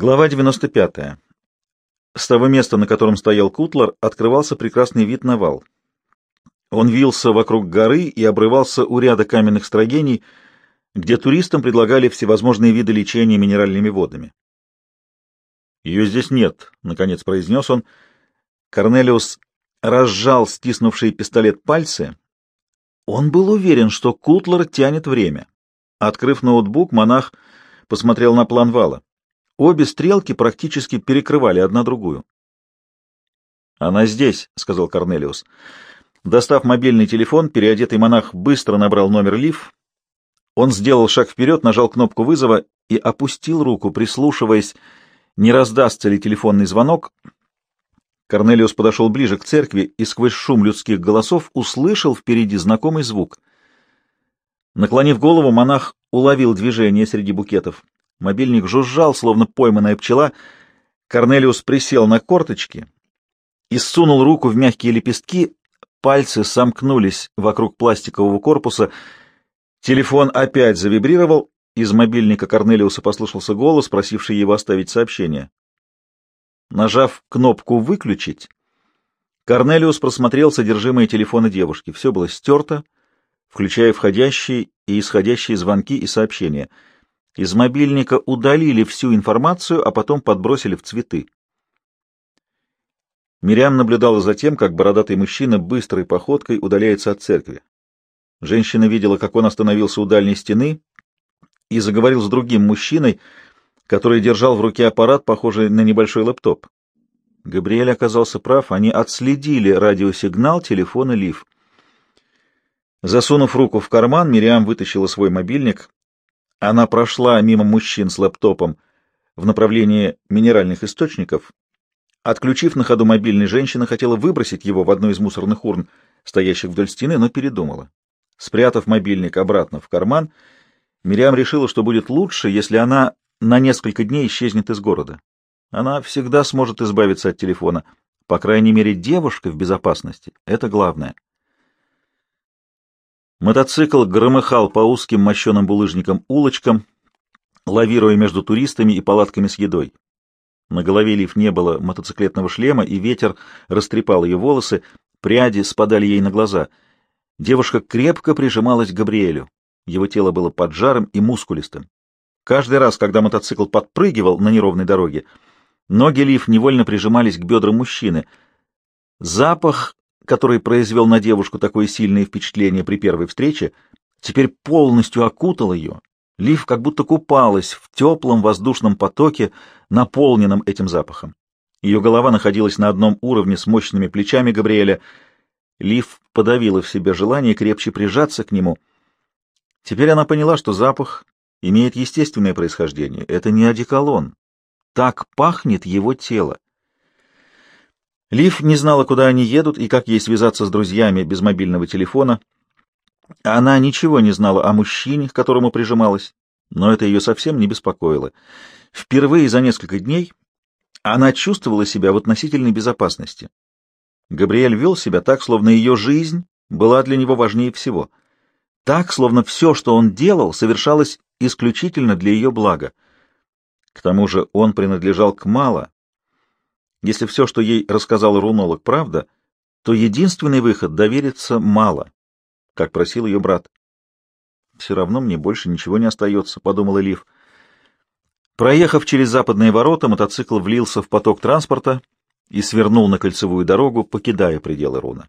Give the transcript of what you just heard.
Глава 95. С того места, на котором стоял Кутлер, открывался прекрасный вид на вал. Он вился вокруг горы и обрывался у ряда каменных строений, где туристам предлагали всевозможные виды лечения минеральными водами. «Ее здесь нет», — наконец произнес он. Корнелиус разжал стиснувший пистолет пальцы. Он был уверен, что Кутлер тянет время. Открыв ноутбук, монах посмотрел на план вала. Обе стрелки практически перекрывали одна другую. «Она здесь», — сказал Корнелиус. Достав мобильный телефон, переодетый монах быстро набрал номер Лив. Он сделал шаг вперед, нажал кнопку вызова и опустил руку, прислушиваясь, не раздастся ли телефонный звонок. Корнелиус подошел ближе к церкви и сквозь шум людских голосов услышал впереди знакомый звук. Наклонив голову, монах уловил движение среди букетов. Мобильник жужжал, словно пойманная пчела. Корнелиус присел на корточки и сунул руку в мягкие лепестки. Пальцы сомкнулись вокруг пластикового корпуса. Телефон опять завибрировал. Из мобильника Корнелиуса послышался голос, просивший его оставить сообщение. Нажав кнопку «Выключить», Корнелиус просмотрел содержимое телефона девушки. Все было стерто, включая входящие и исходящие звонки и сообщения — из мобильника удалили всю информацию, а потом подбросили в цветы. Мириам наблюдала за тем, как бородатый мужчина быстрой походкой удаляется от церкви. Женщина видела, как он остановился у дальней стены и заговорил с другим мужчиной, который держал в руке аппарат, похожий на небольшой лэптоп. Габриэль оказался прав, они отследили радиосигнал телефона Лив. Засунув руку в карман, Мириам вытащила свой мобильник она прошла мимо мужчин с лэптопом в направлении минеральных источников. Отключив на ходу мобильный, женщина хотела выбросить его в одну из мусорных урн, стоящих вдоль стены, но передумала. Спрятав мобильник обратно в карман, Мириам решила, что будет лучше, если она на несколько дней исчезнет из города. Она всегда сможет избавиться от телефона. По крайней мере, девушка в безопасности — это главное. Мотоцикл громыхал по узким мощеным булыжникам улочкам, лавируя между туристами и палатками с едой. На голове Лив не было мотоциклетного шлема, и ветер растрепал ее волосы, пряди спадали ей на глаза. Девушка крепко прижималась к Габриэлю. Его тело было поджарым и мускулистым. Каждый раз, когда мотоцикл подпрыгивал на неровной дороге, ноги Лив невольно прижимались к бедрам мужчины. Запах который произвел на девушку такое сильное впечатление при первой встрече, теперь полностью окутал ее. Лив как будто купалась в теплом воздушном потоке, наполненном этим запахом. Ее голова находилась на одном уровне с мощными плечами Габриэля. Лив подавила в себе желание крепче прижаться к нему. Теперь она поняла, что запах имеет естественное происхождение. Это не одеколон. Так пахнет его тело. Лив не знала, куда они едут и как ей связаться с друзьями без мобильного телефона. Она ничего не знала о мужчине, к которому прижималась, но это ее совсем не беспокоило. Впервые за несколько дней она чувствовала себя в относительной безопасности. Габриэль вел себя так, словно ее жизнь была для него важнее всего. Так, словно все, что он делал, совершалось исключительно для ее блага. К тому же он принадлежал к Мало, если все, что ей рассказал рунолог, правда, то единственный выход — довериться мало, как просил ее брат. «Все равно мне больше ничего не остается», — подумала Лив. Проехав через западные ворота, мотоцикл влился в поток транспорта и свернул на кольцевую дорогу, покидая пределы руна.